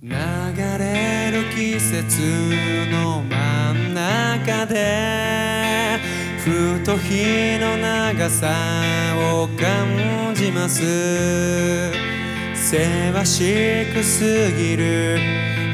流れる季節の真ん中でふと日の長さを感じます。せわしくすぎる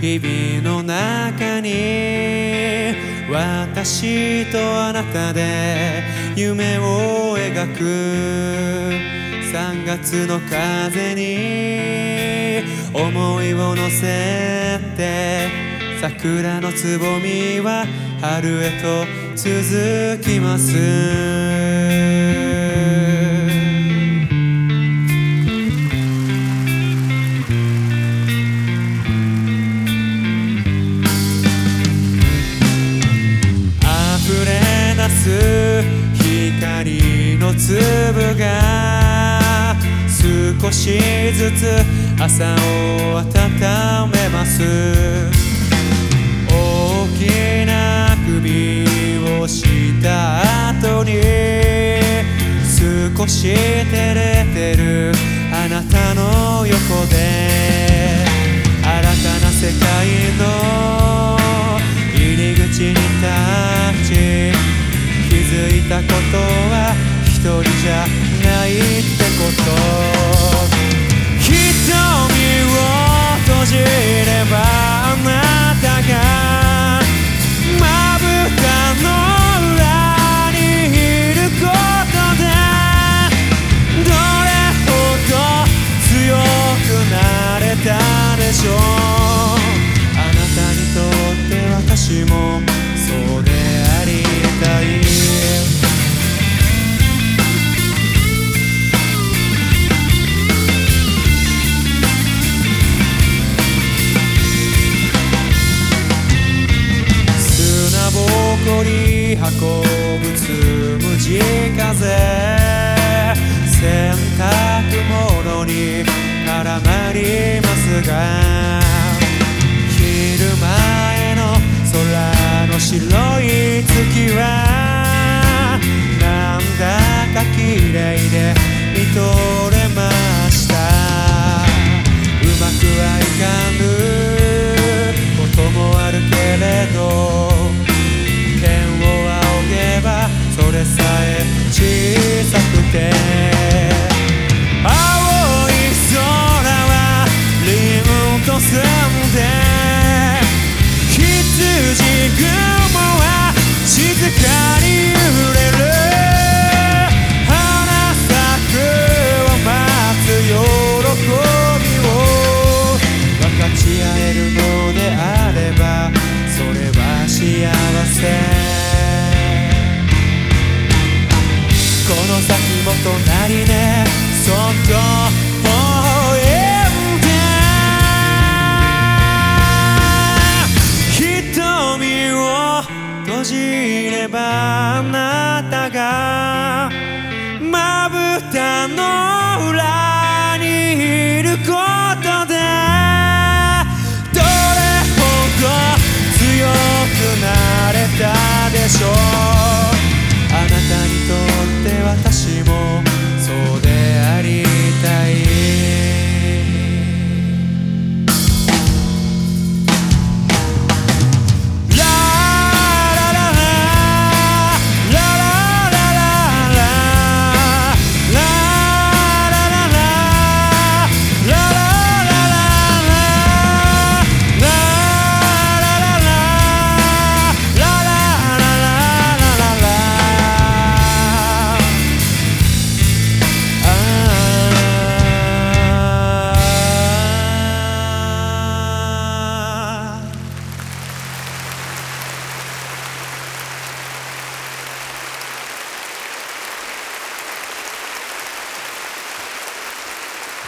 日々の中に私とあなたで夢を描く。3月の風に思いを乗せて桜のつぼみは春へと続きます。溢れ出す光の粒が少しずつ朝を温めます。大きな首をした後に少し照れてるあなたの横で新たな世界の入り口に立ち気づいたことは一人じゃないってこと。運ぶつむじ風洗濯物に絡まりますが昼前の空の白い月はなんだか綺麗で見と隣でそっと微笑んで。瞳を閉じればあなたがまぶたの裏にいることでどれほど強くなれたでしょう。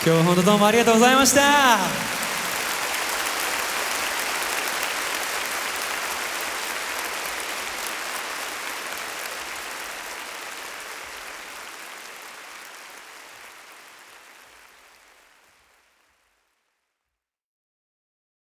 今日本当どうもありがとうございました。